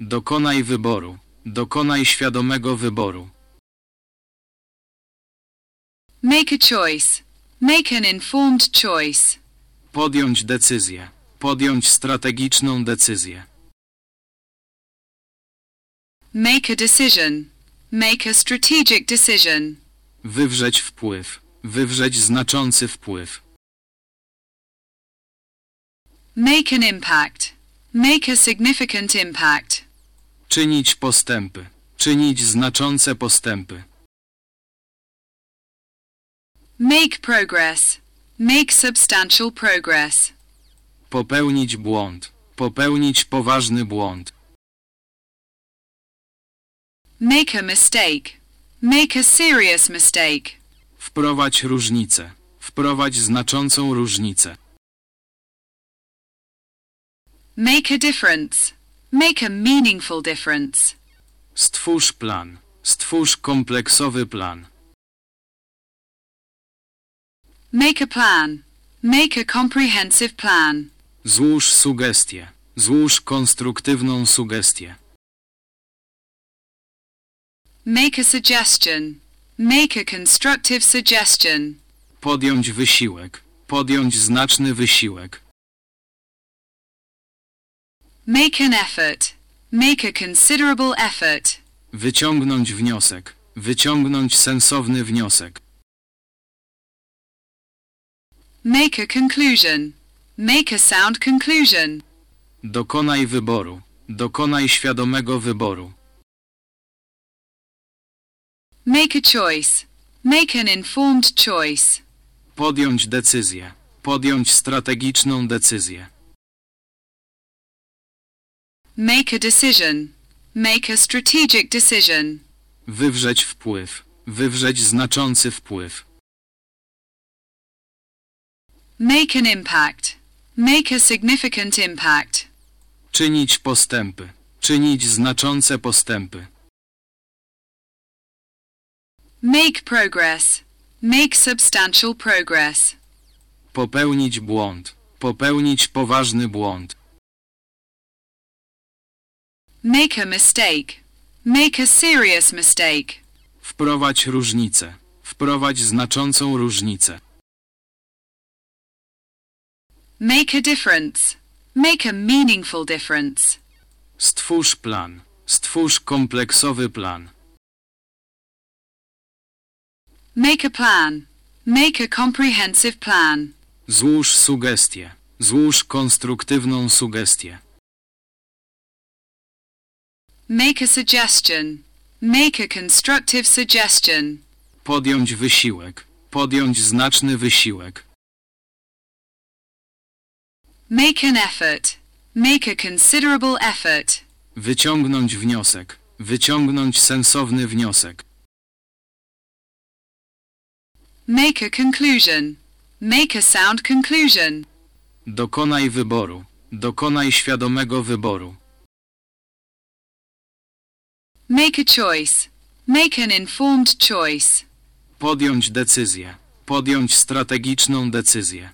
Dokonaj wyboru. Dokonaj świadomego wyboru. Make a choice. Make an informed choice. Podjąć decyzję. Podjąć strategiczną decyzję. Make a decision. Make a strategic decision. Wywrzeć wpływ. Wywrzeć znaczący wpływ. Make an impact. Make a significant impact. Czynić postępy. Czynić znaczące postępy. Make progress. Make substantial progress. Popełnić błąd. Popełnić poważny błąd. Make a mistake. Make a serious mistake. Wprowadź różnicę. Wprowadź znaczącą różnicę. Make a difference. Make a meaningful difference. Stwórz plan. Stwórz kompleksowy plan. Make a plan. Make a comprehensive plan. Złóż sugestię. Złóż konstruktywną sugestię. Make a suggestion. Make a constructive suggestion. Podjąć wysiłek. Podjąć znaczny wysiłek. Make an effort. Make a considerable effort. Wyciągnąć wniosek. Wyciągnąć sensowny wniosek. Make a conclusion. Make a sound conclusion. Dokonaj wyboru. Dokonaj świadomego wyboru. Make a choice. Make an informed choice. Podjąć decyzję. Podjąć strategiczną decyzję. Make a decision. Make a strategic decision. Wywrzeć wpływ. Wywrzeć znaczący wpływ. Make an impact. Make a significant impact. Czynić postępy. Czynić znaczące postępy. Make progress. Make substantial progress. Popełnić błąd. Popełnić poważny błąd. Make a mistake. Make a serious mistake. Wprowadź różnicę. Wprowadź znaczącą różnicę. Make a difference. Make a meaningful difference. Stwórz plan. Stwórz kompleksowy plan. Make a plan. Make a comprehensive plan. Złóż sugestię. Złóż konstruktywną sugestię. Make a suggestion. Make a constructive suggestion. Podjąć wysiłek. Podjąć znaczny wysiłek. Make an effort. Make a considerable effort. Wyciągnąć wniosek. Wyciągnąć sensowny wniosek. Make a conclusion. Make a sound conclusion. Dokonaj wyboru. Dokonaj świadomego wyboru. Make a choice. Make an informed choice. Podjąć decyzję. Podjąć strategiczną decyzję.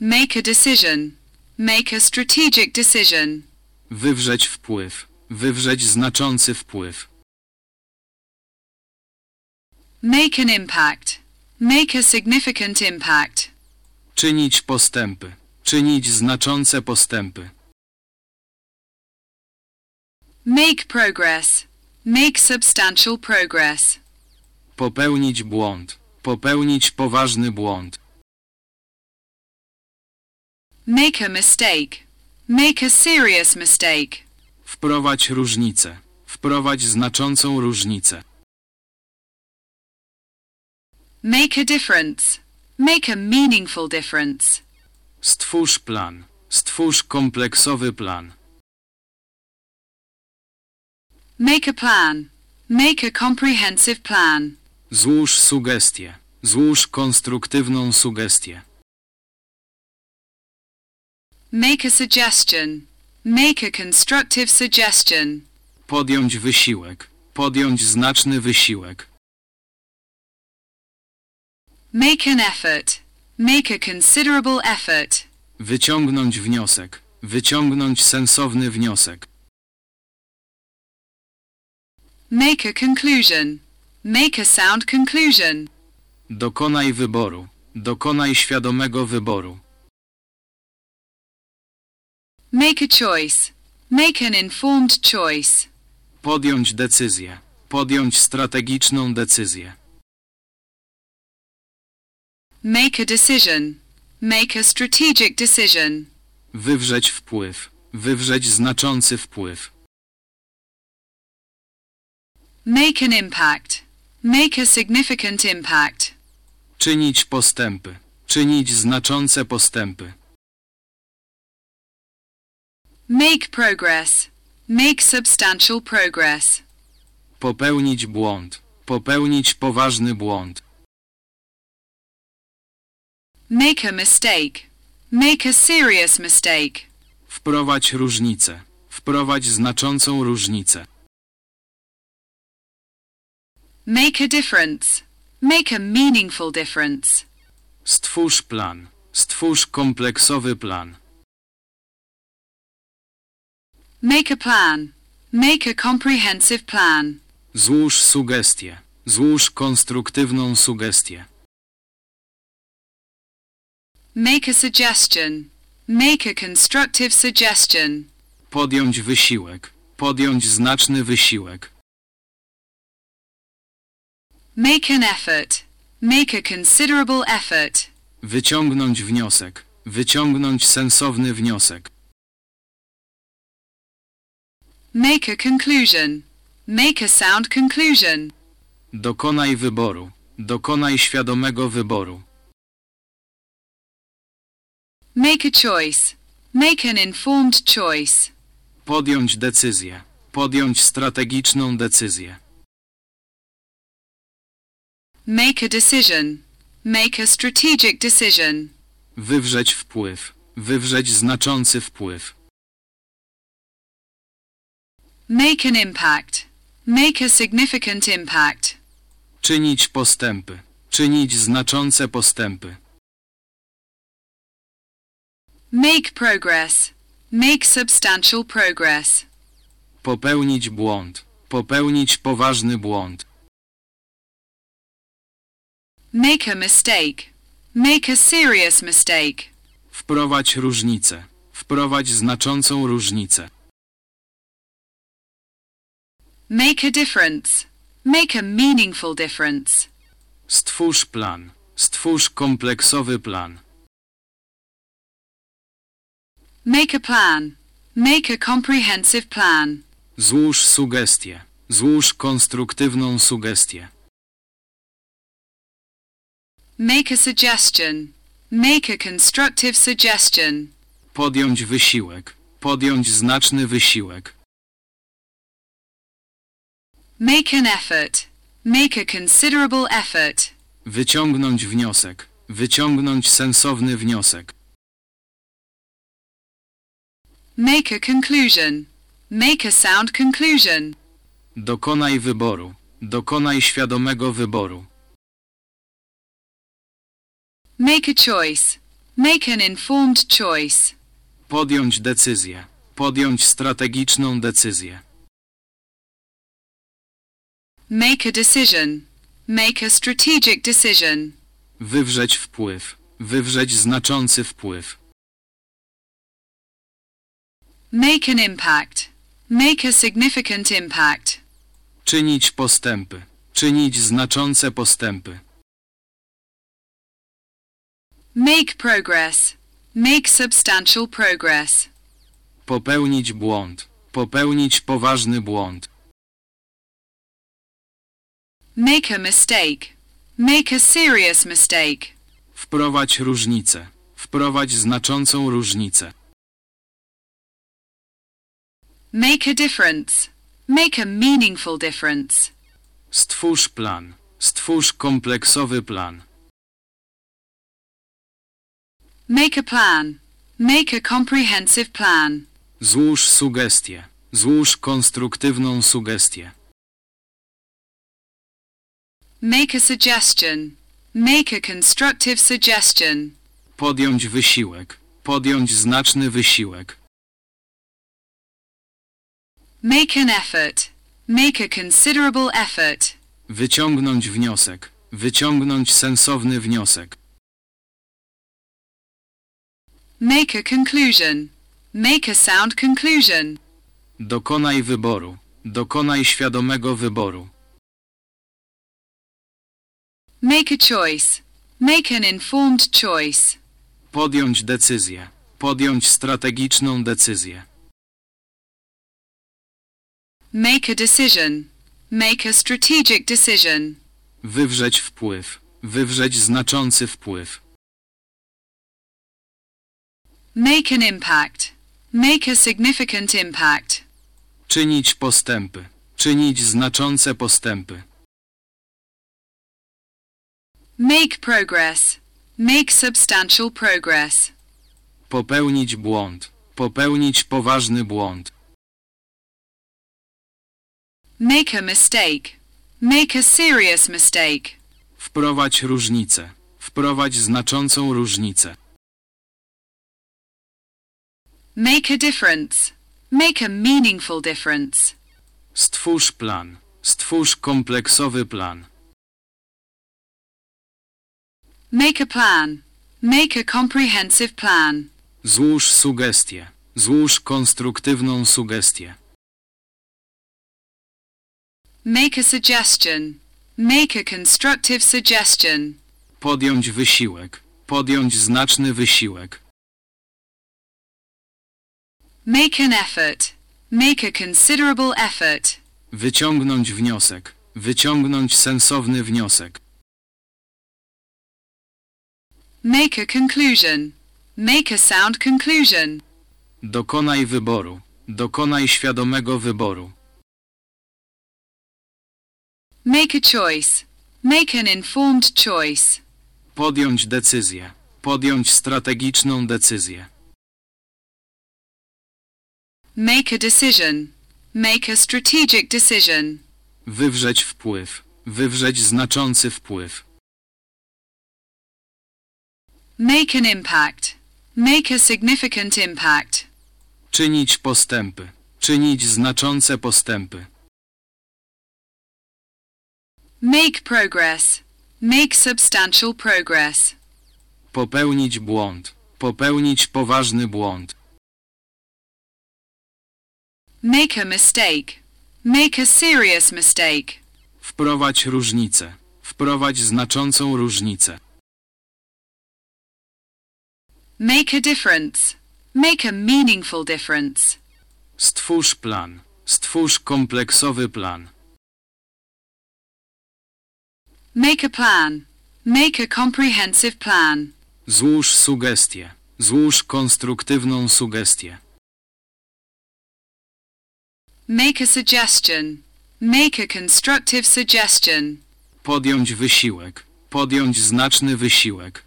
Make a decision. Make a strategic decision. Wywrzeć wpływ. Wywrzeć znaczący wpływ. Make an impact. Make a significant impact. Czynić postępy. Czynić znaczące postępy. Make progress. Make substantial progress. Popełnić błąd. Popełnić poważny błąd. Make a mistake. Make a serious mistake. Wprowadź różnicę. Wprowadź znaczącą różnicę. Make a difference. Make a meaningful difference. Stwórz plan. Stwórz kompleksowy plan. Make a plan. Make a comprehensive plan. Złóż sugestię. Złóż konstruktywną sugestię. Make a suggestion. Make a constructive suggestion. Podjąć wysiłek. Podjąć znaczny wysiłek. Make an effort. Make a considerable effort. Wyciągnąć wniosek. Wyciągnąć sensowny wniosek. Make a conclusion. Make a sound conclusion. Dokonaj wyboru. Dokonaj świadomego wyboru. Make a choice. Make an informed choice. Podjąć decyzję. Podjąć strategiczną decyzję. Make a decision. Make a strategic decision. Wywrzeć wpływ. Wywrzeć znaczący wpływ. Make an impact. Make a significant impact. Czynić postępy. Czynić znaczące postępy. Make progress. Make substantial progress. Popełnić błąd. Popełnić poważny błąd. Make a mistake. Make a serious mistake. Wprowadź różnicę. Wprowadź znaczącą różnicę. Make a difference. Make a meaningful difference. Stwórz plan. Stwórz kompleksowy plan. Make a plan. Make a comprehensive plan. Złóż sugestię. Złóż konstruktywną sugestię. Make a suggestion. Make a constructive suggestion. Podjąć wysiłek. Podjąć znaczny wysiłek. Make an effort. Make a considerable effort. Wyciągnąć wniosek. Wyciągnąć sensowny wniosek. Make a conclusion. Make a sound conclusion. Dokonaj wyboru. Dokonaj świadomego wyboru. Make a choice. Make an informed choice. Podjąć decyzję. Podjąć strategiczną decyzję. Make a decision. Make a strategic decision. Wywrzeć wpływ. Wywrzeć znaczący wpływ. Make an impact. Make a significant impact. Czynić postępy. Czynić znaczące postępy. Make progress. Make substantial progress. Popełnić błąd. Popełnić poważny błąd. Make a mistake. Make a serious mistake. Wprowadź różnicę. Wprowadź znaczącą różnicę. Make a difference. Make a meaningful difference. Stwórz plan. Stwórz kompleksowy plan. Make a plan. Make a comprehensive plan. Złóż sugestię. Złóż konstruktywną sugestię. Make a suggestion. Make a constructive suggestion. Podjąć wysiłek. Podjąć znaczny wysiłek. Make an effort. Make a considerable effort. Wyciągnąć wniosek. Wyciągnąć sensowny wniosek. Make a conclusion. Make a sound conclusion. Dokonaj wyboru. Dokonaj świadomego wyboru. Make a choice. Make an informed choice. Podjąć decyzję. Podjąć strategiczną decyzję. Make a decision. Make a strategic decision. Wywrzeć wpływ. Wywrzeć znaczący wpływ. Make an impact. Make a significant impact. Czynić postępy. Czynić znaczące postępy. Make progress. Make substantial progress. Popełnić błąd. Popełnić poważny błąd. Make a mistake. Make a serious mistake. Wprowadź różnicę. Wprowadź znaczącą różnicę. Make a difference. Make a meaningful difference. Stwórz plan. Stwórz kompleksowy plan. Make a plan. Make a comprehensive plan. Złóż sugestię. Złóż konstruktywną sugestię. Make a suggestion. Make a constructive suggestion. Podjąć wysiłek. Podjąć znaczny wysiłek. Make an effort. Make a considerable effort. Wyciągnąć wniosek. Wyciągnąć sensowny wniosek. Make a conclusion. Make a sound conclusion. Dokonaj wyboru. Dokonaj świadomego wyboru. Make a choice. Make an informed choice. Podjąć decyzję. Podjąć strategiczną decyzję. Make a decision. Make a strategic decision. Wywrzeć wpływ. Wywrzeć znaczący wpływ. Make an impact. Make a significant impact. Czynić postępy. Czynić znaczące postępy. Make progress. Make substantial progress. Popełnić błąd. Popełnić poważny błąd. Make a mistake. Make a serious mistake. Wprowadź różnicę. Wprowadź znaczącą różnicę. Make a difference. Make a meaningful difference. Stwórz plan. Stwórz kompleksowy plan. Make a plan. Make a comprehensive plan. Złóż sugestię. Złóż konstruktywną sugestię. Make a suggestion. Make a constructive suggestion. Podjąć wysiłek. Podjąć znaczny wysiłek. Make an effort. Make a considerable effort. Wyciągnąć wniosek. Wyciągnąć sensowny wniosek. Make a conclusion. Make a sound conclusion. Dokonaj wyboru. Dokonaj świadomego wyboru. Make a choice. Make an informed choice. Podjąć decyzję. Podjąć strategiczną decyzję. Make a decision. Make a strategic decision. Wywrzeć wpływ. Wywrzeć znaczący wpływ. Make an impact. Make a significant impact. Czynić postępy. Czynić znaczące postępy. Make progress. Make substantial progress. Popełnić błąd. Popełnić poważny błąd. Make a mistake. Make a serious mistake. Wprowadź różnicę. Wprowadź znaczącą różnicę. Make a difference. Make a meaningful difference. Stwórz plan. Stwórz kompleksowy plan. Make a plan. Make a comprehensive plan. Złóż sugestię. Złóż konstruktywną sugestię. Make a suggestion. Make a constructive suggestion. Podjąć wysiłek. Podjąć znaczny wysiłek.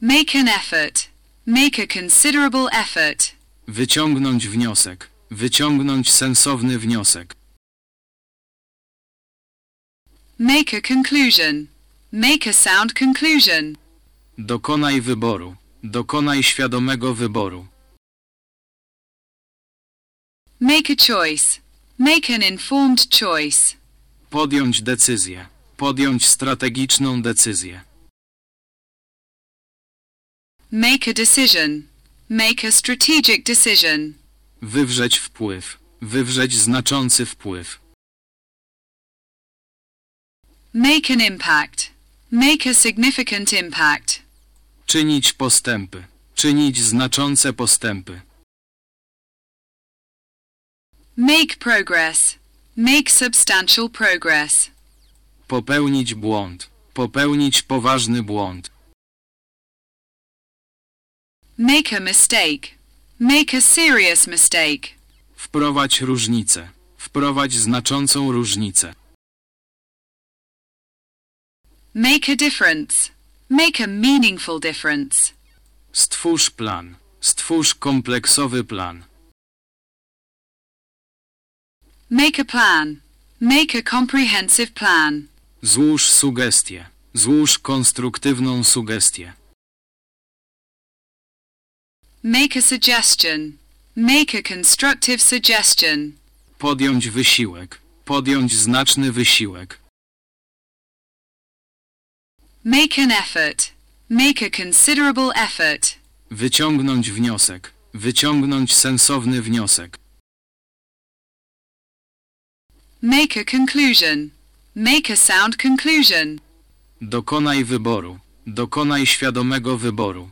Make an effort. Make a considerable effort. Wyciągnąć wniosek. Wyciągnąć sensowny wniosek. Make a conclusion. Make a sound conclusion. Dokonaj wyboru. Dokonaj świadomego wyboru. Make a choice. Make an informed choice. Podjąć decyzję. Podjąć strategiczną decyzję. Make a decision. Make a strategic decision. Wywrzeć wpływ. Wywrzeć znaczący wpływ. Make an impact. Make a significant impact. Czynić postępy. Czynić znaczące postępy. Make progress. Make substantial progress. Popełnić błąd. Popełnić poważny błąd. Make a mistake. Make a serious mistake. Wprowadź różnicę. Wprowadź znaczącą różnicę. Make a difference. Make a meaningful difference. Stwórz plan. Stwórz kompleksowy plan. Make a plan. Make a comprehensive plan. Złóż sugestię. Złóż konstruktywną sugestię. Make a suggestion. Make a constructive suggestion. Podjąć wysiłek. Podjąć znaczny wysiłek. Make an effort. Make a considerable effort. Wyciągnąć wniosek. Wyciągnąć sensowny wniosek. Make a conclusion. Make a sound conclusion. Dokonaj wyboru. Dokonaj świadomego wyboru.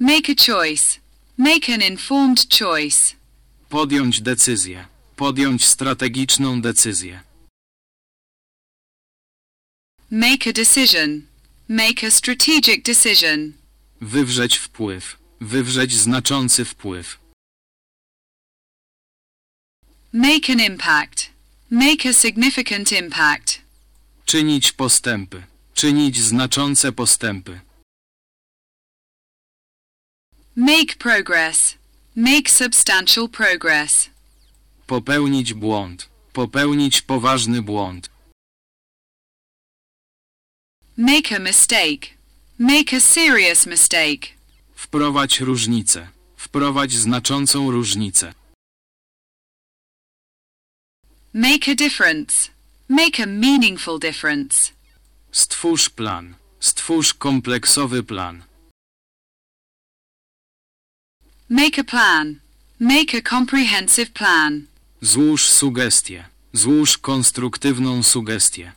Make a choice. Make an informed choice. Podjąć decyzję. Podjąć strategiczną decyzję. Make a decision. Make a strategic decision. Wywrzeć wpływ. Wywrzeć znaczący wpływ. Make an impact. Make a significant impact. Czynić postępy. Czynić znaczące postępy. Make progress. Make substantial progress. Popełnić błąd. Popełnić poważny błąd. Make a mistake. Make a serious mistake. Wprowadź różnicę. Wprowadź znaczącą różnicę. Make a difference. Make a meaningful difference. Stwórz plan. Stwórz kompleksowy plan. Make a plan. Make a comprehensive plan. Złóż sugestię. Złóż konstruktywną sugestię.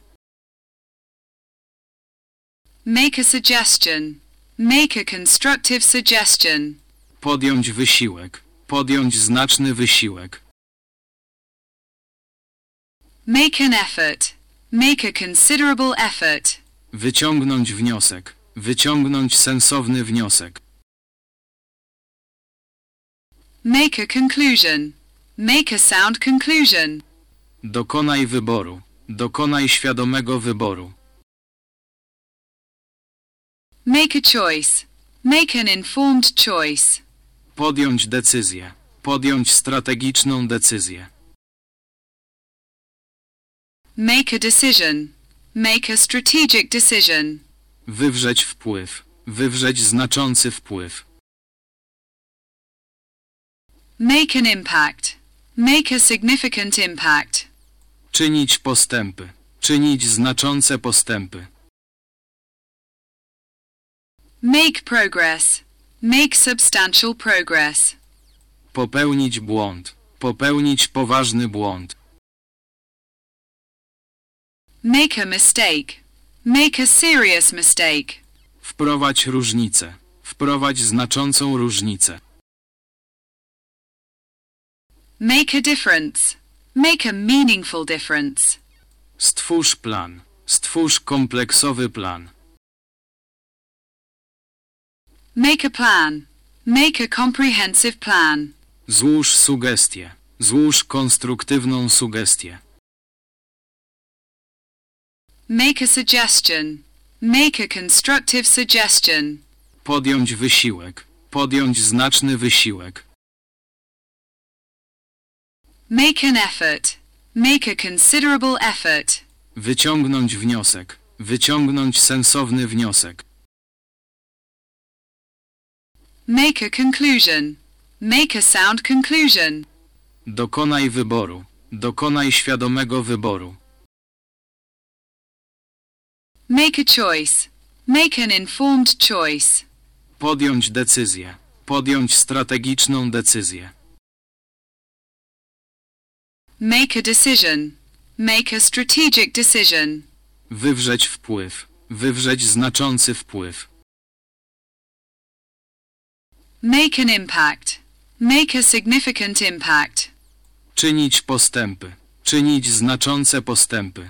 Make a suggestion. Make a constructive suggestion. Podjąć wysiłek. Podjąć znaczny wysiłek. Make an effort. Make a considerable effort. Wyciągnąć wniosek. Wyciągnąć sensowny wniosek. Make a conclusion. Make a sound conclusion. Dokonaj wyboru. Dokonaj świadomego wyboru. Make a choice. Make an informed choice. Podjąć decyzję. Podjąć strategiczną decyzję. Make a decision. Make a strategic decision. Wywrzeć wpływ. Wywrzeć znaczący wpływ. Make an impact. Make a significant impact. Czynić postępy. Czynić znaczące postępy. Make progress. Make substantial progress. Popełnić błąd. Popełnić poważny błąd. Make a mistake. Make a serious mistake. Wprowadź różnicę. Wprowadź znaczącą różnicę. Make a difference. Make a meaningful difference. Stwórz plan. Stwórz kompleksowy plan. Make a plan. Make a comprehensive plan. Złóż sugestię. Złóż konstruktywną sugestię. Make a suggestion. Make a constructive suggestion. Podjąć wysiłek. Podjąć znaczny wysiłek. Make an effort. Make a considerable effort. Wyciągnąć wniosek. Wyciągnąć sensowny wniosek. Make a conclusion. Make a sound conclusion. Dokonaj wyboru. Dokonaj świadomego wyboru. Make a choice. Make an informed choice. Podjąć decyzję. Podjąć strategiczną decyzję. Make a decision. Make a strategic decision. Wywrzeć wpływ. Wywrzeć znaczący wpływ. Make an impact. Make a significant impact. Czynić postępy. Czynić znaczące postępy.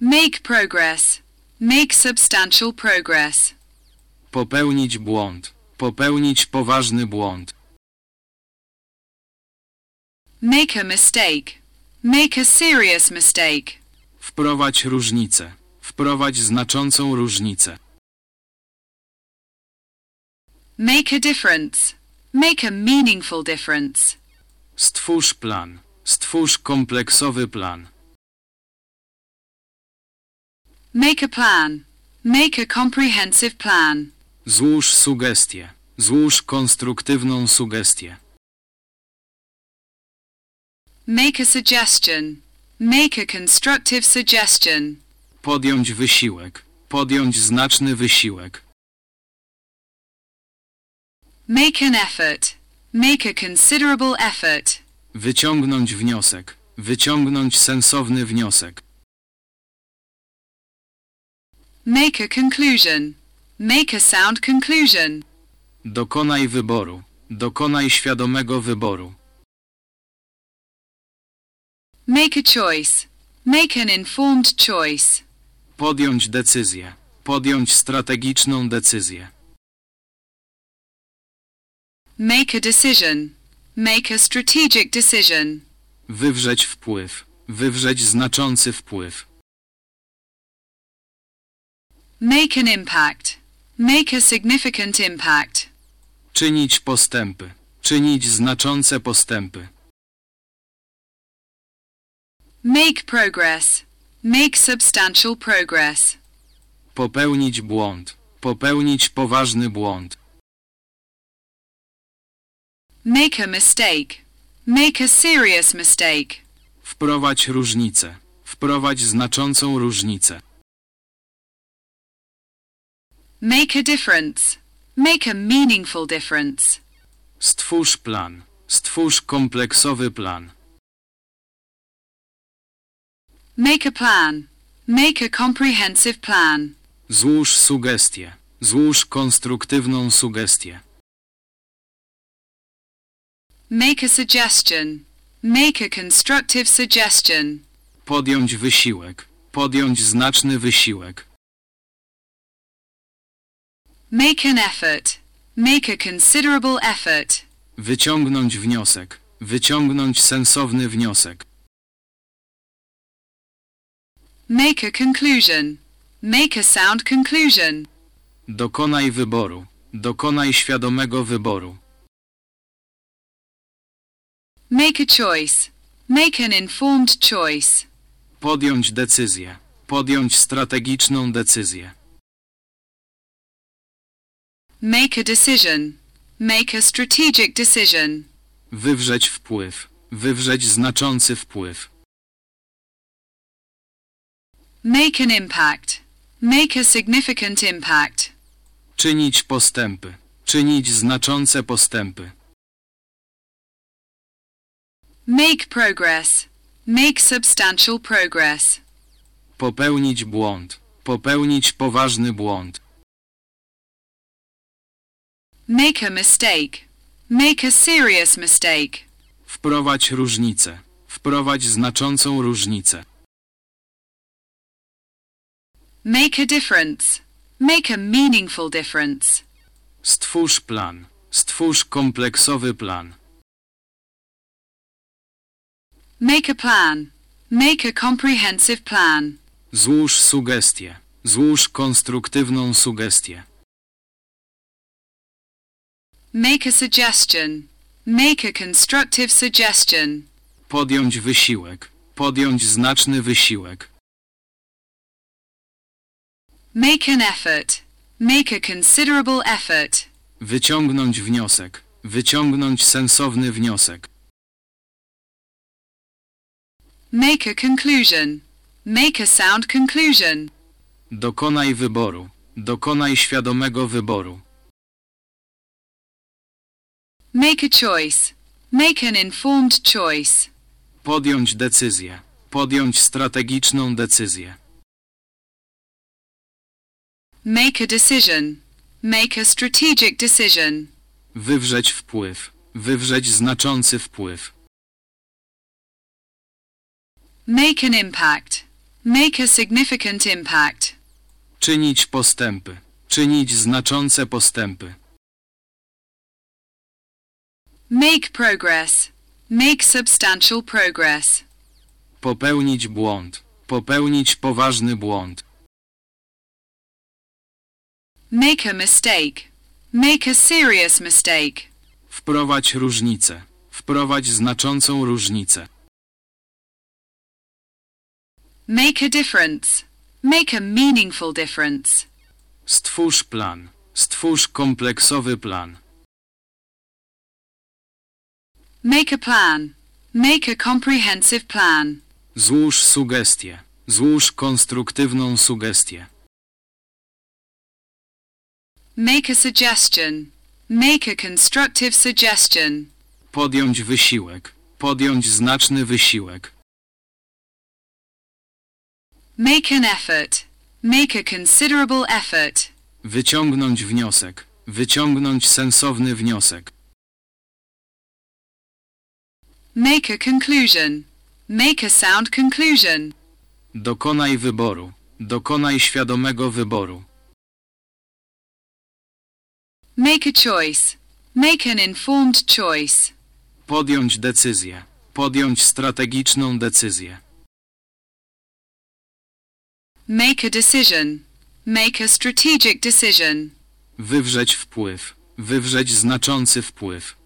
Make progress. Make substantial progress. Popełnić błąd. Popełnić poważny błąd. Make a mistake. Make a serious mistake. Wprowadź różnicę. Wprowadź znaczącą różnicę. Make a difference. Make a meaningful difference. Stwórz plan. Stwórz kompleksowy plan. Make a plan. Make a comprehensive plan. Złóż sugestię. Złóż konstruktywną sugestię. Make a suggestion. Make a constructive suggestion. Podjąć wysiłek. Podjąć znaczny wysiłek. Make an effort. Make a considerable effort. Wyciągnąć wniosek. Wyciągnąć sensowny wniosek. Make a conclusion. Make a sound conclusion. Dokonaj wyboru. Dokonaj świadomego wyboru. Make a choice. Make an informed choice. Podjąć decyzję. Podjąć strategiczną decyzję. Make a decision. Make a strategic decision. Wywrzeć wpływ. Wywrzeć znaczący wpływ. Make an impact. Make a significant impact. Czynić postępy. Czynić znaczące postępy. Make progress. Make substantial progress. Popełnić błąd. Popełnić poważny błąd. Make a mistake. Make a serious mistake. Wprowadź różnicę. Wprowadź znaczącą różnicę. Make a difference. Make a meaningful difference. Stwórz plan. Stwórz kompleksowy plan. Make a plan. Make a comprehensive plan. Złóż sugestię. Złóż konstruktywną sugestię. Make a suggestion. Make a constructive suggestion. Podjąć wysiłek. Podjąć znaczny wysiłek. Make an effort. Make a considerable effort. Wyciągnąć wniosek. Wyciągnąć sensowny wniosek. Make a conclusion. Make a sound conclusion. Dokonaj wyboru. Dokonaj świadomego wyboru. Make a choice. Make an informed choice. Podjąć decyzję. Podjąć strategiczną decyzję. Make a decision. Make a strategic decision. Wywrzeć wpływ. Wywrzeć znaczący wpływ. Make an impact. Make a significant impact. Czynić postępy. Czynić znaczące postępy. Make progress. Make substantial progress. Popełnić błąd. Popełnić poważny błąd. Make a mistake. Make a serious mistake. Wprowadź różnicę. Wprowadź znaczącą różnicę. Make a difference. Make a meaningful difference. Stwórz plan. Stwórz kompleksowy plan. Make a plan. Make a comprehensive plan. Złóż sugestię. Złóż konstruktywną sugestię. Make a suggestion. Make a constructive suggestion. Podjąć wysiłek. Podjąć znaczny wysiłek. Make an effort. Make a considerable effort. Wyciągnąć wniosek. Wyciągnąć sensowny wniosek. Make a conclusion. Make a sound conclusion. Dokonaj wyboru. Dokonaj świadomego wyboru. Make a choice. Make an informed choice. Podjąć decyzję. Podjąć strategiczną decyzję. Make a decision. Make a strategic decision. Wywrzeć wpływ. Wywrzeć znaczący wpływ. Make an impact. Make a significant impact. Czynić postępy. Czynić znaczące postępy. Make progress. Make substantial progress. Popełnić błąd. Popełnić poważny błąd. Make a mistake. Make a serious mistake. Wprowadź różnicę. Wprowadź znaczącą różnicę. Make a difference. Make a meaningful difference. Stwórz plan. Stwórz kompleksowy plan. Make a plan. Make a comprehensive plan. Złóż sugestię. Złóż konstruktywną sugestię. Make a suggestion. Make a constructive suggestion. Podjąć wysiłek. Podjąć znaczny wysiłek. Make an effort. Make a considerable effort. Wyciągnąć wniosek. Wyciągnąć sensowny wniosek. Make a conclusion. Make a sound conclusion. Dokonaj wyboru. Dokonaj świadomego wyboru. Make a choice. Make an informed choice. Podjąć decyzję. Podjąć strategiczną decyzję. Make a decision. Make a strategic decision. Wywrzeć wpływ. Wywrzeć znaczący wpływ.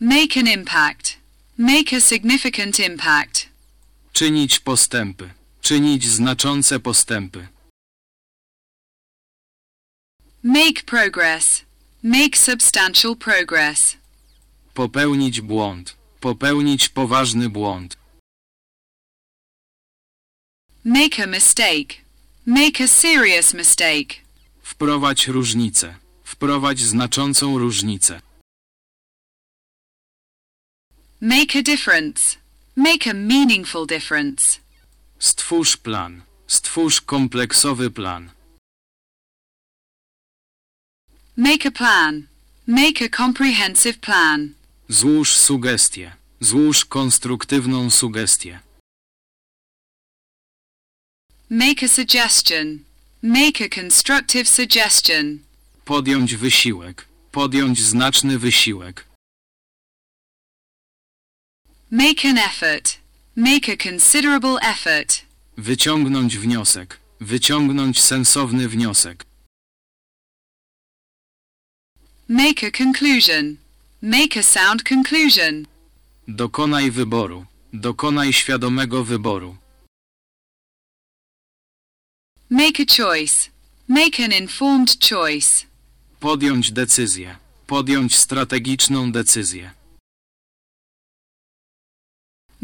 Make an impact. Make a significant impact. Czynić postępy. Czynić znaczące postępy. Make progress. Make substantial progress. Popełnić błąd. Popełnić poważny błąd. Make a mistake. Make a serious mistake. Wprowadź różnicę. Wprowadź znaczącą różnicę. Make a difference. Make a meaningful difference. Stwórz plan. Stwórz kompleksowy plan. Make a plan. Make a comprehensive plan. Złóż sugestię. Złóż konstruktywną sugestię. Make a suggestion. Make a constructive suggestion. Podjąć wysiłek. Podjąć znaczny wysiłek. Make an effort. Make a considerable effort. Wyciągnąć wniosek. Wyciągnąć sensowny wniosek. Make a conclusion. Make a sound conclusion. Dokonaj wyboru. Dokonaj świadomego wyboru. Make a choice. Make an informed choice. Podjąć decyzję. Podjąć strategiczną decyzję.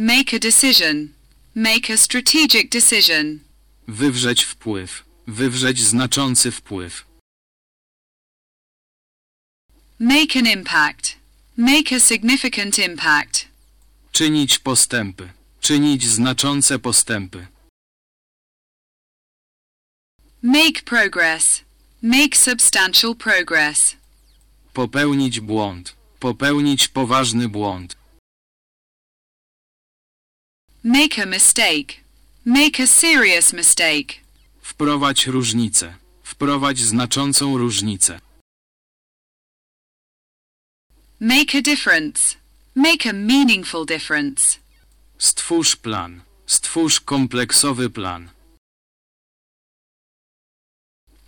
Make a decision. Make a strategic decision. Wywrzeć wpływ. Wywrzeć znaczący wpływ. Make an impact. Make a significant impact. Czynić postępy. Czynić znaczące postępy. Make progress. Make substantial progress. Popełnić błąd. Popełnić poważny błąd. Make a mistake. Make a serious mistake. Wprowadź różnicę. Wprowadź znaczącą różnicę. Make a difference. Make a meaningful difference. Stwórz plan. Stwórz kompleksowy plan.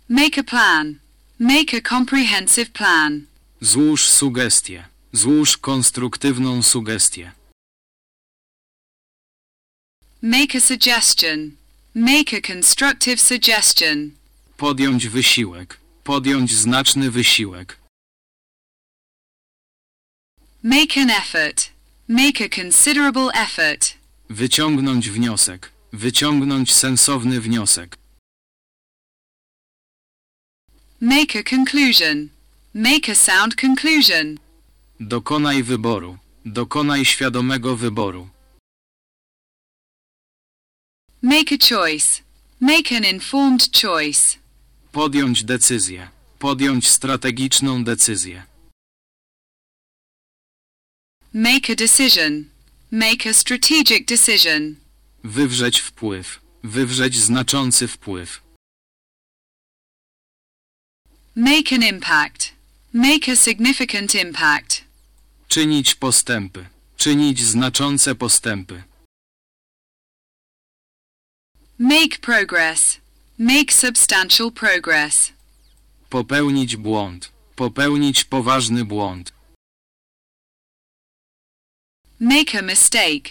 Make a plan. Make a comprehensive plan. Złóż sugestię. Złóż konstruktywną sugestię. Make a suggestion. Make a constructive suggestion. Podjąć wysiłek. Podjąć znaczny wysiłek. Make an effort. Make a considerable effort. Wyciągnąć wniosek. Wyciągnąć sensowny wniosek. Make a conclusion. Make a sound conclusion. Dokonaj wyboru. Dokonaj świadomego wyboru. Make a choice. Make an informed choice. Podjąć decyzję. Podjąć strategiczną decyzję. Make a decision. Make a strategic decision. Wywrzeć wpływ. Wywrzeć znaczący wpływ. Make an impact. Make a significant impact. Czynić postępy. Czynić znaczące postępy. Make progress. Make substantial progress. Popełnić błąd. Popełnić poważny błąd. Make a mistake.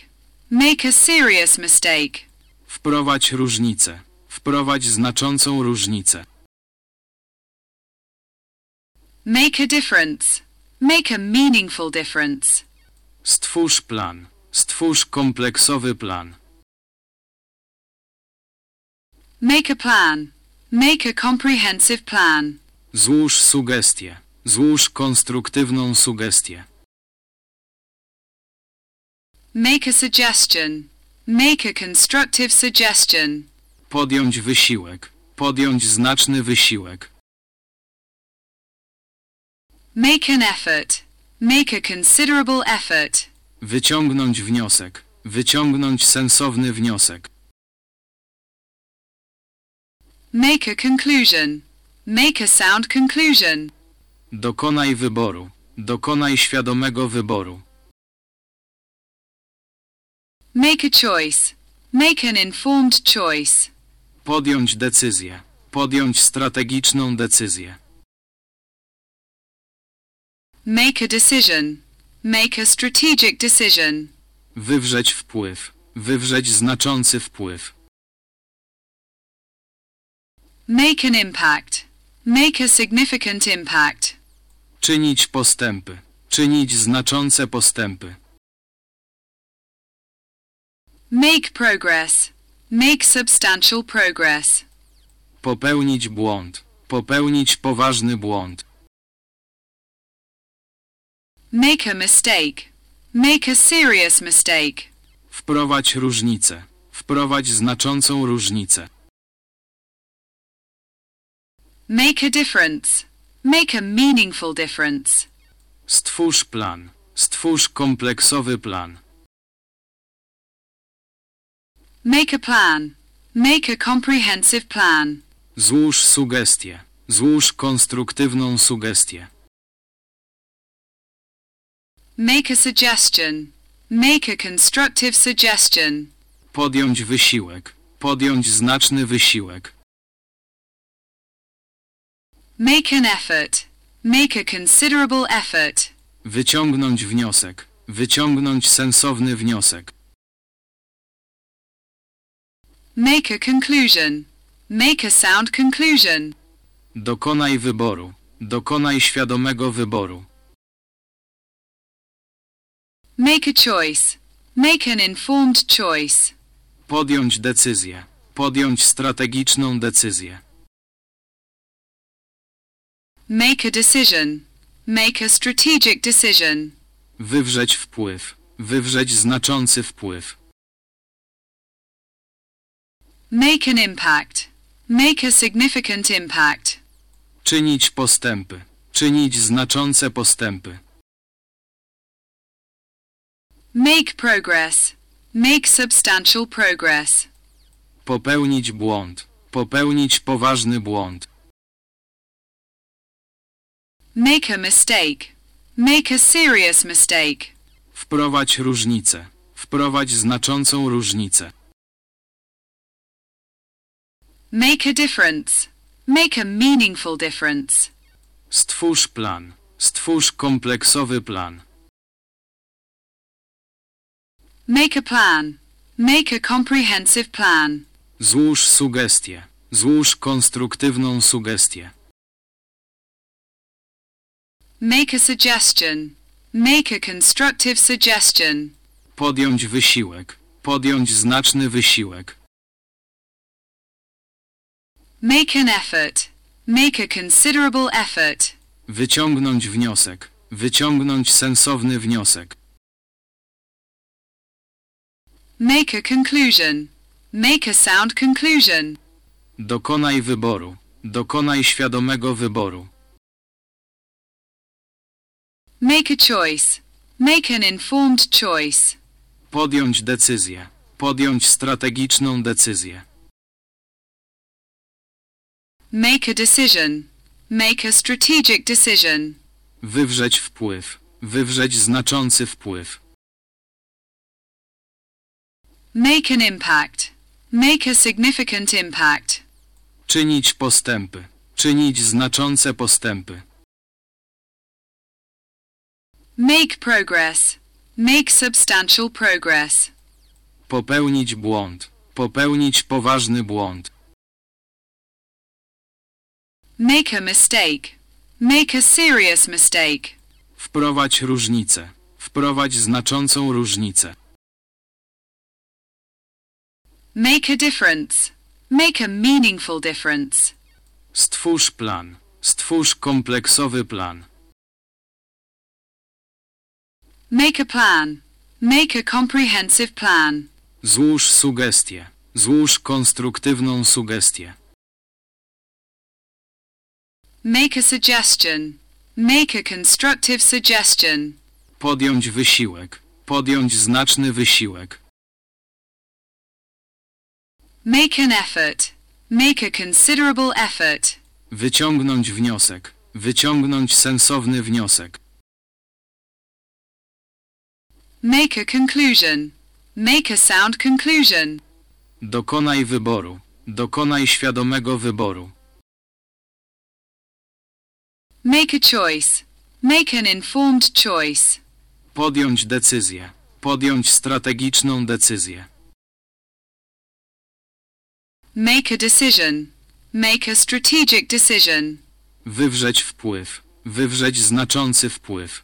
Make a serious mistake. Wprowadź różnicę. Wprowadź znaczącą różnicę. Make a difference. Make a meaningful difference. Stwórz plan. Stwórz kompleksowy plan. Make a plan. Make a comprehensive plan. Złóż sugestię. Złóż konstruktywną sugestię. Make a suggestion. Make a constructive suggestion. Podjąć wysiłek. Podjąć znaczny wysiłek. Make an effort. Make a considerable effort. Wyciągnąć wniosek. Wyciągnąć sensowny wniosek. Make a conclusion. Make a sound conclusion. Dokonaj wyboru. Dokonaj świadomego wyboru. Make a choice. Make an informed choice. Podjąć decyzję. Podjąć strategiczną decyzję. Make a decision. Make a strategic decision. Wywrzeć wpływ. Wywrzeć znaczący wpływ. Make an impact. Make a significant impact. Czynić postępy. Czynić znaczące postępy. Make progress. Make substantial progress. Popełnić błąd. Popełnić poważny błąd. Make a mistake. Make a serious mistake. Wprowadź różnicę. Wprowadź znaczącą różnicę. Make a difference. Make a meaningful difference. Stwórz plan. Stwórz kompleksowy plan. Make a plan. Make a comprehensive plan. Złóż sugestię. Złóż konstruktywną sugestię. Make a suggestion. Make a constructive suggestion. Podjąć wysiłek. Podjąć znaczny wysiłek. Make an effort. Make a considerable effort. Wyciągnąć wniosek. Wyciągnąć sensowny wniosek. Make a conclusion. Make a sound conclusion. Dokonaj wyboru. Dokonaj świadomego wyboru. Make a choice. Make an informed choice. Podjąć decyzję. Podjąć strategiczną decyzję. Make a decision. Make a strategic decision. Wywrzeć wpływ. Wywrzeć znaczący wpływ. Make an impact. Make a significant impact. Czynić postępy. Czynić znaczące postępy. Make progress. Make substantial progress. Popełnić błąd. Popełnić poważny błąd. Make a mistake. Make a serious mistake. Wprowadź różnicę. Wprowadź znaczącą różnicę. Make a difference. Make a meaningful difference. Stwórz plan. Stwórz kompleksowy plan. Make a plan. Make a comprehensive plan. Złóż sugestię. Złóż konstruktywną sugestię. Make a suggestion. Make a constructive suggestion. Podjąć wysiłek. Podjąć znaczny wysiłek. Make an effort. Make a considerable effort. Wyciągnąć wniosek. Wyciągnąć sensowny wniosek. Make a conclusion. Make a sound conclusion. Dokonaj wyboru. Dokonaj świadomego wyboru. Make a choice. Make an informed choice. Podjąć decyzję. Podjąć strategiczną decyzję. Make a decision. Make a strategic decision. Wywrzeć wpływ. Wywrzeć znaczący wpływ. Make an impact. Make a significant impact. Czynić postępy. Czynić znaczące postępy. Make progress. Make substantial progress. Popełnić błąd. Popełnić poważny błąd. Make a mistake. Make a serious mistake. Wprowadź różnicę. Wprowadź znaczącą różnicę. Make a difference. Make a meaningful difference. Stwórz plan. Stwórz kompleksowy plan. Make a plan. Make a comprehensive plan. Złóż sugestię. Złóż konstruktywną sugestię. Make a suggestion. Make a constructive suggestion. Podjąć wysiłek. Podjąć znaczny wysiłek. Make an effort. Make a considerable effort. Wyciągnąć wniosek. Wyciągnąć sensowny wniosek. Make a conclusion. Make a sound conclusion. Dokonaj wyboru. Dokonaj świadomego wyboru. Make a choice. Make an informed choice. Podjąć decyzję. Podjąć strategiczną decyzję. Make a decision. Make a strategic decision. Wywrzeć wpływ. Wywrzeć znaczący wpływ.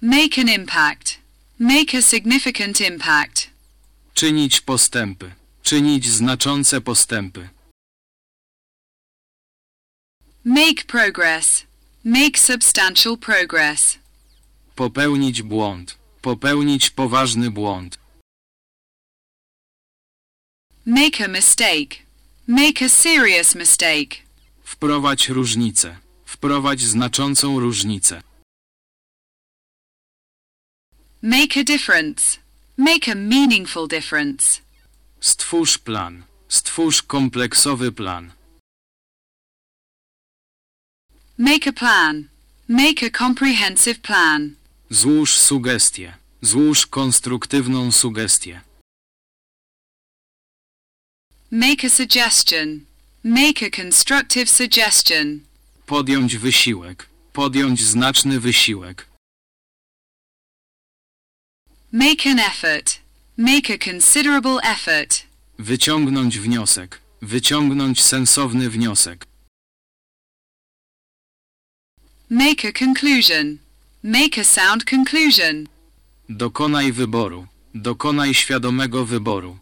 Make an impact. Make a significant impact. Czynić postępy. Czynić znaczące postępy. Make progress. Make substantial progress. Popełnić błąd. Popełnić poważny błąd. Make a mistake. Make a serious mistake. Wprowadź różnicę. Wprowadź znaczącą różnicę. Make a difference. Make a meaningful difference. Stwórz plan. Stwórz kompleksowy plan. Make a plan. Make a comprehensive plan. Złóż sugestię. Złóż konstruktywną sugestię. Make a suggestion. Make a constructive suggestion. Podjąć wysiłek. Podjąć znaczny wysiłek. Make an effort. Make a considerable effort. Wyciągnąć wniosek. Wyciągnąć sensowny wniosek. Make a conclusion. Make a sound conclusion. Dokonaj wyboru. Dokonaj świadomego wyboru.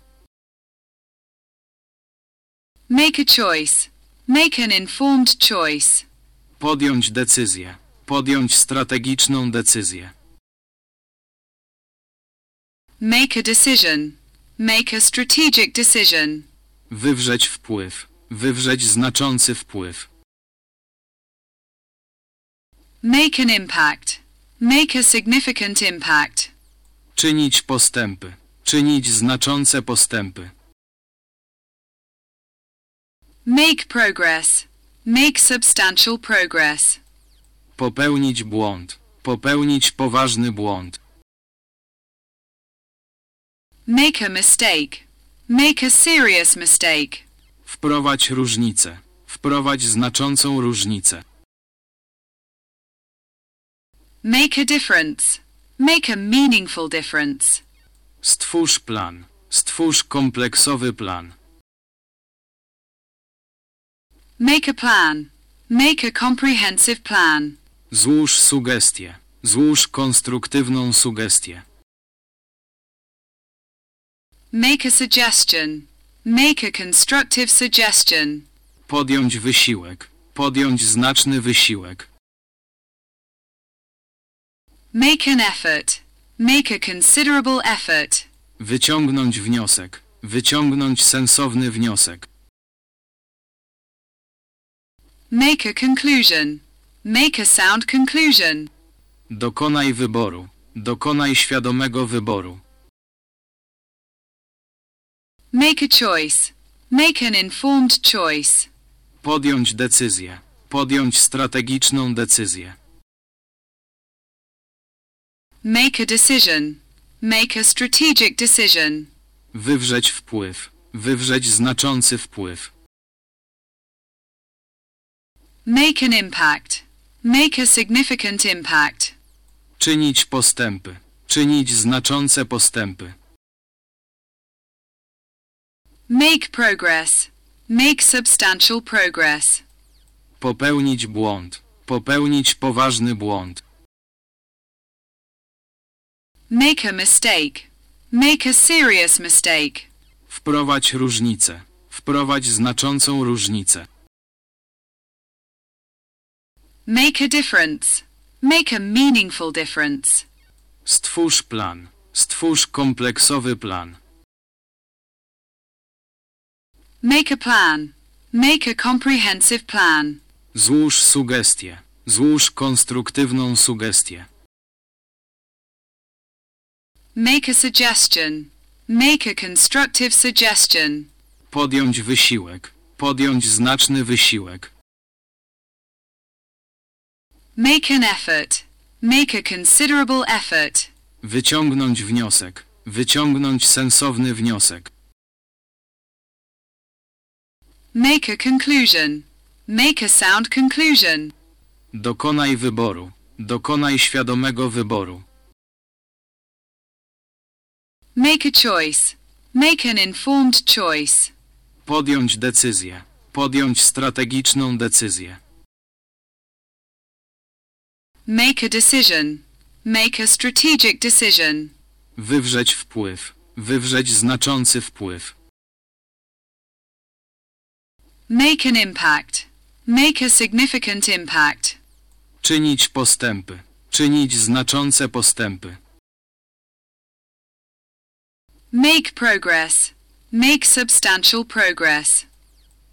Make a choice. Make an informed choice. Podjąć decyzję. Podjąć strategiczną decyzję. Make a decision. Make a strategic decision. Wywrzeć wpływ. Wywrzeć znaczący wpływ. Make an impact. Make a significant impact. Czynić postępy. Czynić znaczące postępy. Make progress. Make substantial progress. Popełnić błąd. Popełnić poważny błąd. Make a mistake. Make a serious mistake. Wprowadź różnicę. Wprowadź znaczącą różnicę. Make a difference. Make a meaningful difference. Stwórz plan. Stwórz kompleksowy plan. Make a plan. Make a comprehensive plan. Złóż sugestię. Złóż konstruktywną sugestię. Make a suggestion. Make a constructive suggestion. Podjąć wysiłek. Podjąć znaczny wysiłek. Make an effort. Make a considerable effort. Wyciągnąć wniosek. Wyciągnąć sensowny wniosek. Make a conclusion. Make a sound conclusion. Dokonaj wyboru. Dokonaj świadomego wyboru. Make a choice. Make an informed choice. Podjąć decyzję. Podjąć strategiczną decyzję. Make a decision. Make a strategic decision. Wywrzeć wpływ. Wywrzeć znaczący wpływ. Make an impact. Make a significant impact. Czynić postępy. Czynić znaczące postępy. Make progress. Make substantial progress. Popełnić błąd. Popełnić poważny błąd. Make a mistake. Make a serious mistake. Wprowadź różnicę. Wprowadź znaczącą różnicę. Make a difference. Make a meaningful difference. Stwórz plan. Stwórz kompleksowy plan. Make a plan. Make a comprehensive plan. Złóż sugestię. Złóż konstruktywną sugestię. Make a suggestion. Make a constructive suggestion. Podjąć wysiłek. Podjąć znaczny wysiłek. Make an effort. Make a considerable effort. Wyciągnąć wniosek. Wyciągnąć sensowny wniosek. Make a conclusion. Make a sound conclusion. Dokonaj wyboru. Dokonaj świadomego wyboru. Make a choice. Make an informed choice. Podjąć decyzję. Podjąć strategiczną decyzję. Make a decision. Make a strategic decision. Wywrzeć wpływ. Wywrzeć znaczący wpływ. Make an impact. Make a significant impact. Czynić postępy. Czynić znaczące postępy. Make progress. Make substantial progress.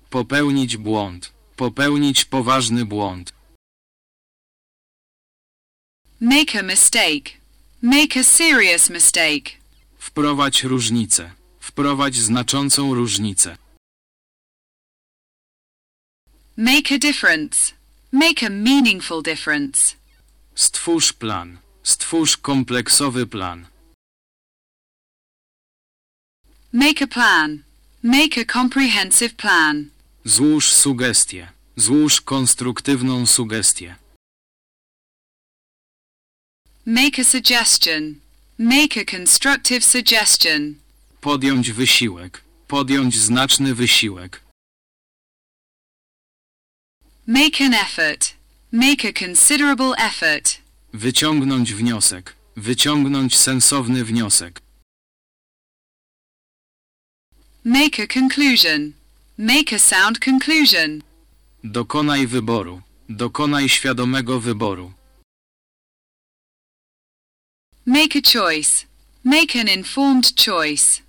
Popełnić błąd. Popełnić poważny błąd. Make a mistake. Make a serious mistake. Wprowadź różnicę. Wprowadź znaczącą różnicę. Make a difference. Make a meaningful difference. Stwórz plan. Stwórz kompleksowy plan. Make a plan. Make a comprehensive plan. Złóż sugestię. Złóż konstruktywną sugestię. Make a suggestion. Make a constructive suggestion. Podjąć wysiłek. Podjąć znaczny wysiłek. Make an effort. Make a considerable effort. Wyciągnąć wniosek. Wyciągnąć sensowny wniosek. Make a conclusion. Make a sound conclusion. Dokonaj wyboru. Dokonaj świadomego wyboru. Make a choice. Make an informed choice.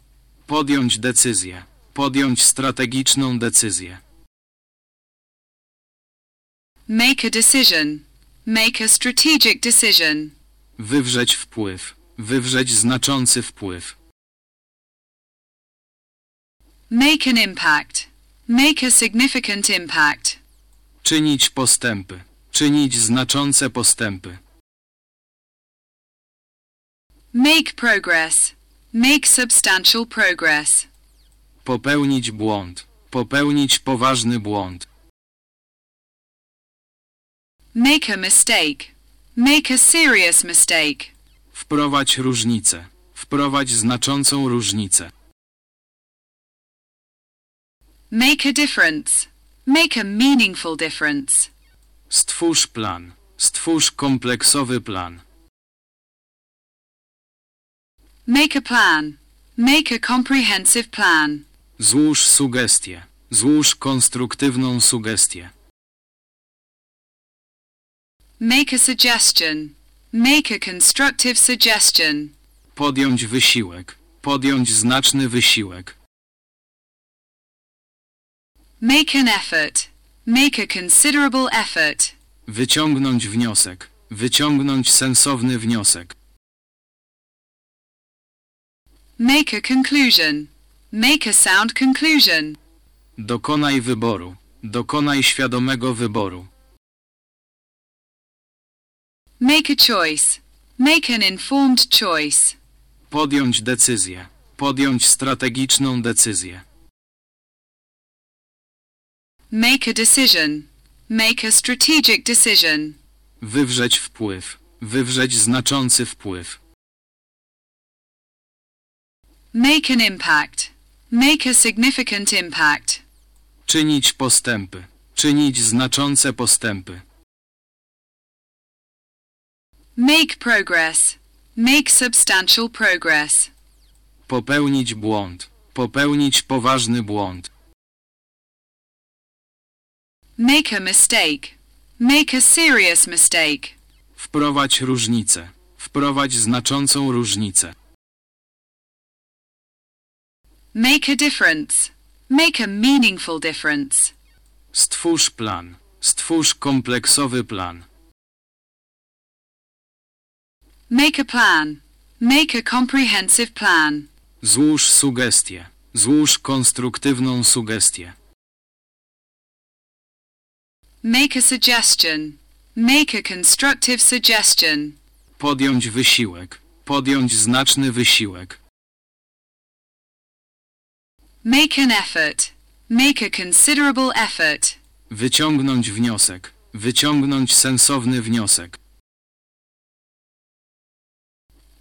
Podjąć decyzję. Podjąć strategiczną decyzję. Make a decision. Make a strategic decision. Wywrzeć wpływ. Wywrzeć znaczący wpływ. Make an impact. Make a significant impact. Czynić postępy. Czynić znaczące postępy. Make progress. Make substantial progress. Popełnić błąd. Popełnić poważny błąd. Make a mistake. Make a serious mistake. Wprowadź różnicę. Wprowadź znaczącą różnicę. Make a difference. Make a meaningful difference. Stwórz plan. Stwórz kompleksowy plan. Make a plan. Make a comprehensive plan. Złóż sugestię. Złóż konstruktywną sugestię. Make a suggestion. Make a constructive suggestion. Podjąć wysiłek. Podjąć znaczny wysiłek. Make an effort. Make a considerable effort. Wyciągnąć wniosek. Wyciągnąć sensowny wniosek. Make a conclusion. Make a sound conclusion. Dokonaj wyboru. Dokonaj świadomego wyboru. Make a choice. Make an informed choice. Podjąć decyzję. Podjąć strategiczną decyzję. Make a decision. Make a strategic decision. Wywrzeć wpływ. Wywrzeć znaczący wpływ. Make an impact. Make a significant impact. Czynić postępy. Czynić znaczące postępy. Make progress. Make substantial progress. Popełnić błąd. Popełnić poważny błąd. Make a mistake. Make a serious mistake. Wprowadź różnicę. Wprowadź znaczącą różnicę. Make a difference. Make a meaningful difference. Stwórz plan. Stwórz kompleksowy plan. Make a plan. Make a comprehensive plan. Złóż sugestię. Złóż konstruktywną sugestię. Make a suggestion. Make a constructive suggestion. Podjąć wysiłek. Podjąć znaczny wysiłek. Make an effort. Make a considerable effort. Wyciągnąć wniosek. Wyciągnąć sensowny wniosek.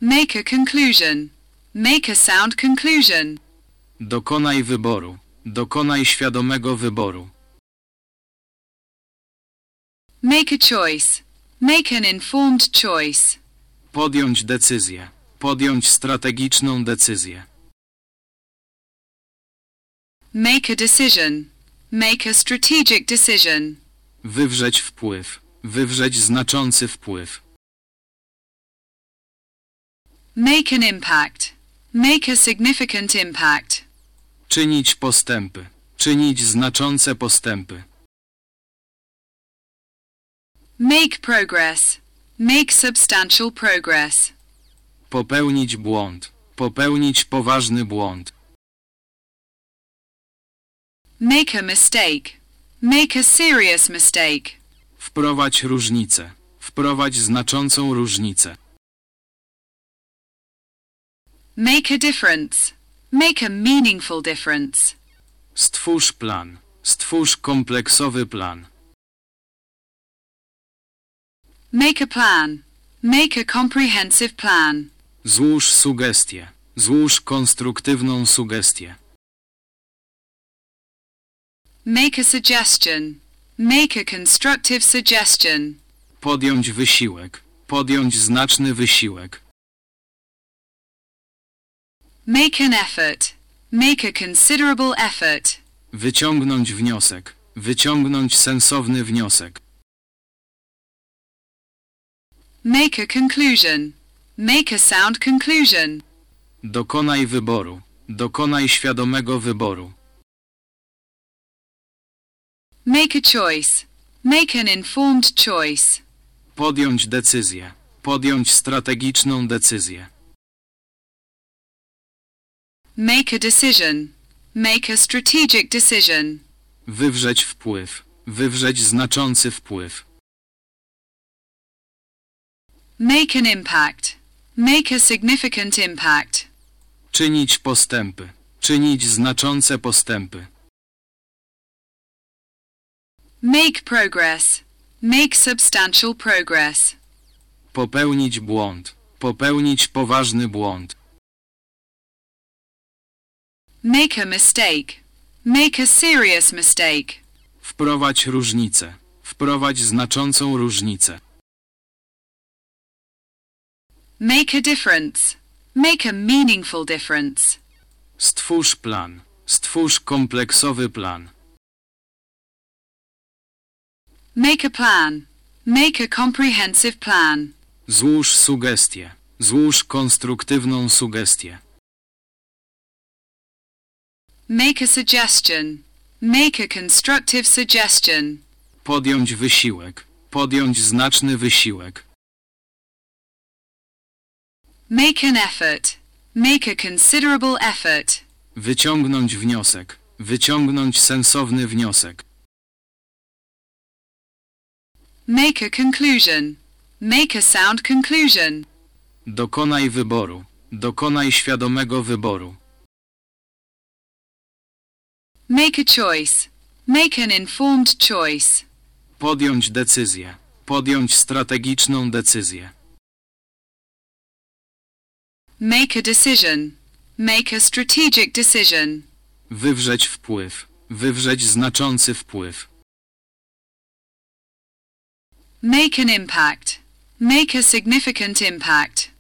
Make a conclusion. Make a sound conclusion. Dokonaj wyboru. Dokonaj świadomego wyboru. Make a choice. Make an informed choice. Podjąć decyzję. Podjąć strategiczną decyzję. Make a decision. Make a strategic decision. Wywrzeć wpływ. Wywrzeć znaczący wpływ. Make an impact. Make a significant impact. Czynić postępy. Czynić znaczące postępy. Make progress. Make substantial progress. Popełnić błąd. Popełnić poważny błąd. Make a mistake. Make a serious mistake. Wprowadź różnicę. Wprowadź znaczącą różnicę. Make a difference. Make a meaningful difference. Stwórz plan. Stwórz kompleksowy plan. Make a plan. Make a comprehensive plan. Złóż sugestię. Złóż konstruktywną sugestię. Make a suggestion. Make a constructive suggestion. Podjąć wysiłek. Podjąć znaczny wysiłek. Make an effort. Make a considerable effort. Wyciągnąć wniosek. Wyciągnąć sensowny wniosek. Make a conclusion. Make a sound conclusion. Dokonaj wyboru. Dokonaj świadomego wyboru. Make a choice. Make an informed choice. Podjąć decyzję. Podjąć strategiczną decyzję. Make a decision. Make a strategic decision. Wywrzeć wpływ. Wywrzeć znaczący wpływ. Make an impact. Make a significant impact. Czynić postępy. Czynić znaczące postępy. Make progress. Make substantial progress. Popełnić błąd. Popełnić poważny błąd. Make a mistake. Make a serious mistake. Wprowadź różnicę. Wprowadź znaczącą różnicę. Make a difference. Make a meaningful difference. Stwórz plan. Stwórz kompleksowy plan. Make a plan. Make a comprehensive plan. Złóż sugestię. Złóż konstruktywną sugestię. Make a suggestion. Make a constructive suggestion. Podjąć wysiłek. Podjąć znaczny wysiłek. Make an effort. Make a considerable effort. Wyciągnąć wniosek. Wyciągnąć sensowny wniosek. Make a conclusion. Make a sound conclusion. Dokonaj wyboru. Dokonaj świadomego wyboru. Make a choice. Make an informed choice. Podjąć decyzję. Podjąć strategiczną decyzję. Make a decision. Make a strategic decision. Wywrzeć wpływ. Wywrzeć znaczący wpływ. Make an impact. Make a significant impact.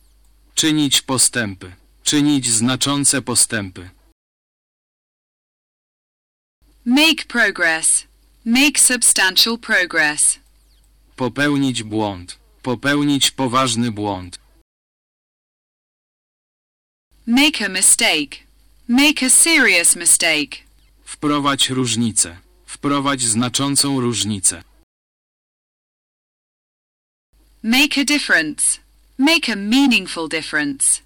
Czynić postępy. Czynić znaczące postępy. Make progress. Make substantial progress. Popełnić błąd. Popełnić poważny błąd. Make a mistake. Make a serious mistake. Wprowadź różnicę. Wprowadź znaczącą różnicę. Make a difference. Make a meaningful difference.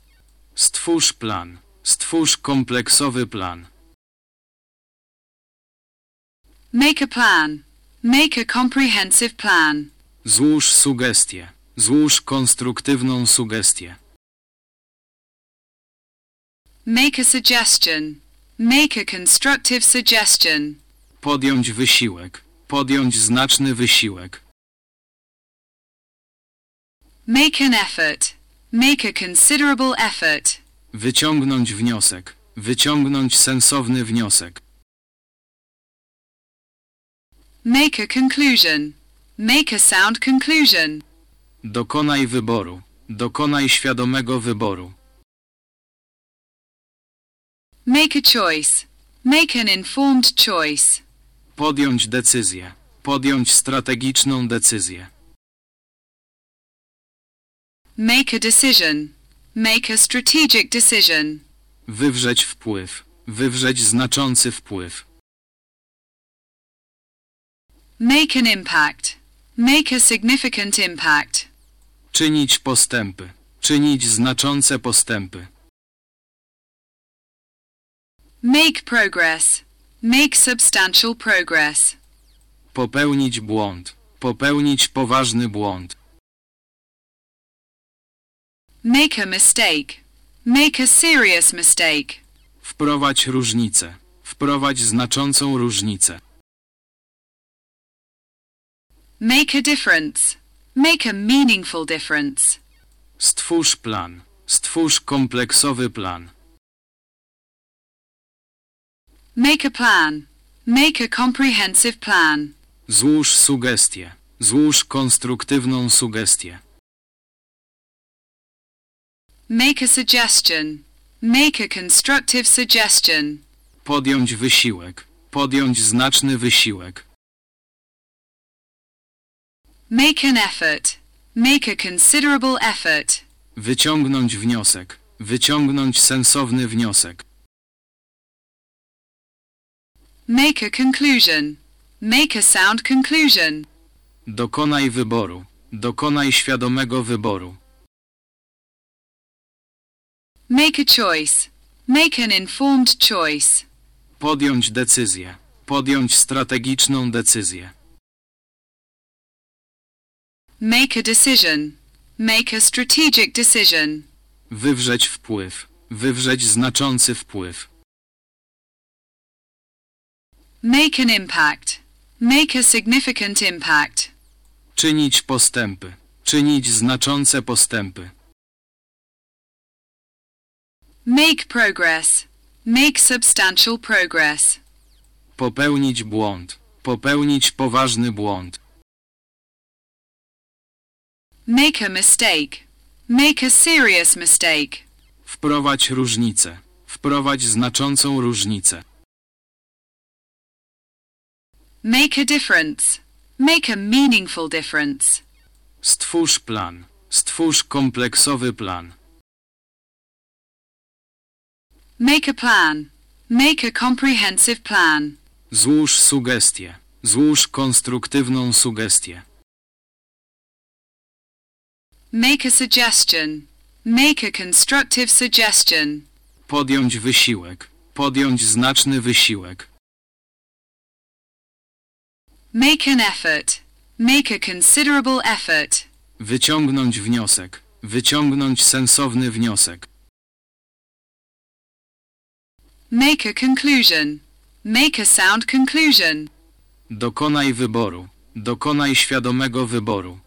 Stwórz plan. Stwórz kompleksowy plan. Make a plan. Make a comprehensive plan. Złóż sugestię. Złóż konstruktywną sugestię. Make a suggestion. Make a constructive suggestion. Podjąć wysiłek. Podjąć znaczny wysiłek. Make an effort. Make a considerable effort. Wyciągnąć wniosek. Wyciągnąć sensowny wniosek. Make a conclusion. Make a sound conclusion. Dokonaj wyboru. Dokonaj świadomego wyboru. Make a choice. Make an informed choice. Podjąć decyzję. Podjąć strategiczną decyzję. Make a decision. Make a strategic decision. Wywrzeć wpływ. Wywrzeć znaczący wpływ. Make an impact. Make a significant impact. Czynić postępy. Czynić znaczące postępy. Make progress. Make substantial progress. Popełnić błąd. Popełnić poważny błąd. Make a mistake. Make a serious mistake. Wprowadź różnicę. Wprowadź znaczącą różnicę. Make a difference. Make a meaningful difference. Stwórz plan. Stwórz kompleksowy plan. Make a plan. Make a comprehensive plan. Złóż sugestię. Złóż konstruktywną sugestię. Make a suggestion. Make a constructive suggestion. Podjąć wysiłek. Podjąć znaczny wysiłek. Make an effort. Make a considerable effort. Wyciągnąć wniosek. Wyciągnąć sensowny wniosek. Make a conclusion. Make a sound conclusion. Dokonaj wyboru. Dokonaj świadomego wyboru. Make a choice. Make an informed choice. Podjąć decyzję. Podjąć strategiczną decyzję. Make a decision. Make a strategic decision. Wywrzeć wpływ. Wywrzeć znaczący wpływ. Make an impact. Make a significant impact. Czynić postępy. Czynić znaczące postępy. Make progress. Make substantial progress. Popełnić błąd. Popełnić poważny błąd. Make a mistake. Make a serious mistake. Wprowadź różnicę. Wprowadź znaczącą różnicę. Make a difference. Make a meaningful difference. Stwórz plan. Stwórz kompleksowy plan. Make a plan. Make a comprehensive plan. Złóż sugestię. Złóż konstruktywną sugestię. Make a suggestion. Make a constructive suggestion. Podjąć wysiłek. Podjąć znaczny wysiłek. Make an effort. Make a considerable effort. Wyciągnąć wniosek. Wyciągnąć sensowny wniosek. Make a conclusion. Make a sound conclusion. Dokonaj wyboru. Dokonaj świadomego wyboru.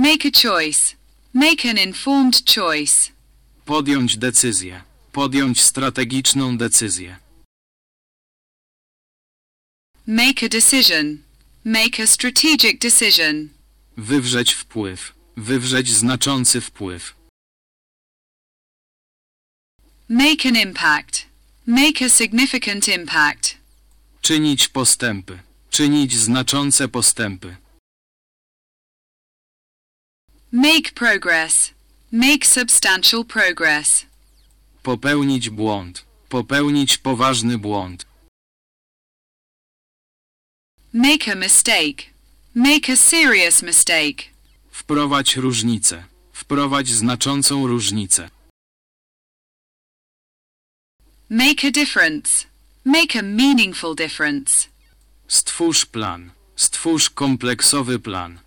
Make a choice. Make an informed choice. Podjąć decyzję. Podjąć strategiczną decyzję. Make a decision. Make a strategic decision. Wywrzeć wpływ. Wywrzeć znaczący wpływ. Make an impact. Make a significant impact. Czynić postępy. Czynić znaczące postępy. Make progress. Make substantial progress. Popełnić błąd. Popełnić poważny błąd. Make a mistake. Make a serious mistake. Wprowadź różnicę. Wprowadź znaczącą różnicę. Make a difference. Make a meaningful difference. Stwórz plan. Stwórz kompleksowy plan.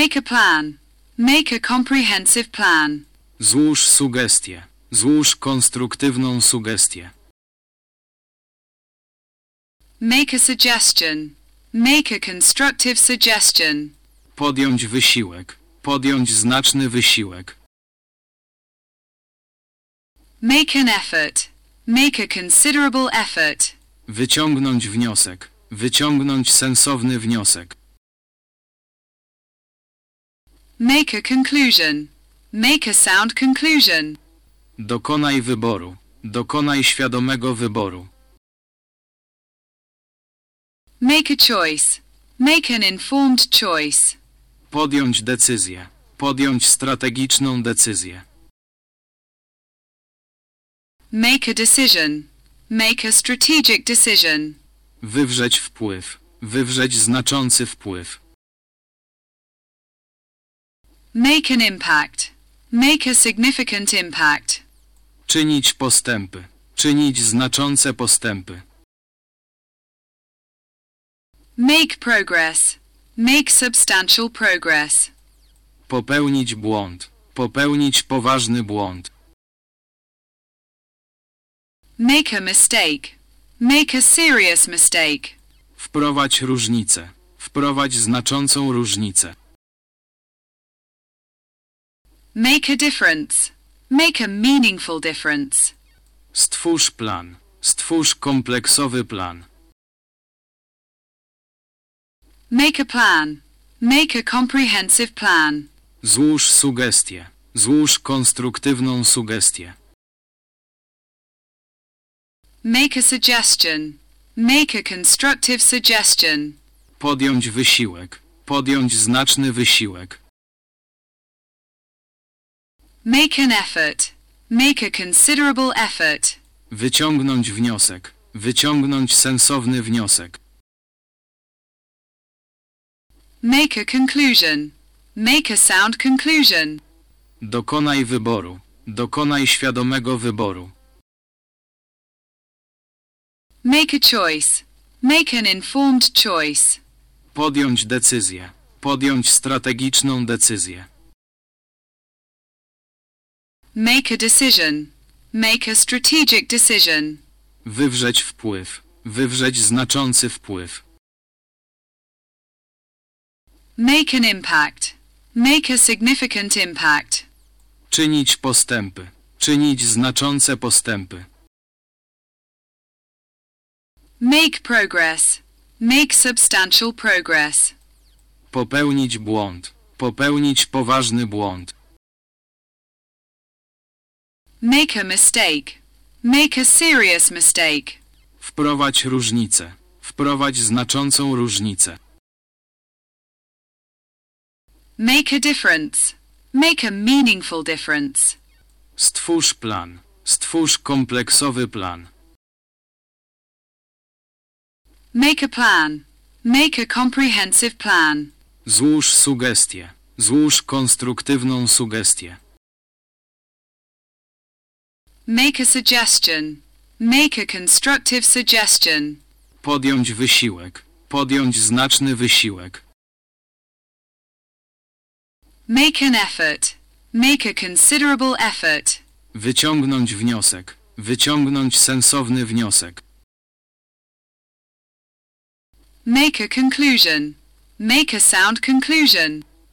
Make a plan. Make a comprehensive plan. Złóż sugestię. Złóż konstruktywną sugestię. Make a suggestion. Make a constructive suggestion. Podjąć wysiłek. Podjąć znaczny wysiłek. Make an effort. Make a considerable effort. Wyciągnąć wniosek. Wyciągnąć sensowny wniosek. Make a conclusion. Make a sound conclusion. Dokonaj wyboru. Dokonaj świadomego wyboru. Make a choice. Make an informed choice. Podjąć decyzję. Podjąć strategiczną decyzję. Make a decision. Make a strategic decision. Wywrzeć wpływ. Wywrzeć znaczący wpływ. Make an impact. Make a significant impact. Czynić postępy. Czynić znaczące postępy. Make progress. Make substantial progress. Popełnić błąd. Popełnić poważny błąd. Make a mistake. Make a serious mistake. Wprowadź różnicę. Wprowadź znaczącą różnicę. Make a difference. Make a meaningful difference. Stwórz plan. Stwórz kompleksowy plan. Make a plan. Make a comprehensive plan. Złóż sugestię. Złóż konstruktywną sugestię. Make a suggestion. Make a constructive suggestion. Podjąć wysiłek. Podjąć znaczny wysiłek. Make an effort. Make a considerable effort. Wyciągnąć wniosek. Wyciągnąć sensowny wniosek. Make a conclusion. Make a sound conclusion. Dokonaj wyboru. Dokonaj świadomego wyboru. Make a choice. Make an informed choice. Podjąć decyzję. Podjąć strategiczną decyzję. Make a decision. Make a strategic decision. Wywrzeć wpływ. Wywrzeć znaczący wpływ. Make an impact. Make a significant impact. Czynić postępy. Czynić znaczące postępy. Make progress. Make substantial progress. Popełnić błąd. Popełnić poważny błąd. Make a mistake. Make a serious mistake. Wprowadź różnicę. Wprowadź znaczącą różnicę. Make a difference. Make a meaningful difference. Stwórz plan. Stwórz kompleksowy plan. Make a plan. Make a comprehensive plan. Złóż sugestię. Złóż konstruktywną sugestię. Make a suggestion. Make a constructive suggestion. Podjąć wysiłek. Podjąć znaczny wysiłek. Make an effort. Make a considerable effort. Wyciągnąć wniosek. Wyciągnąć sensowny wniosek. Make a conclusion. Make a sound conclusion.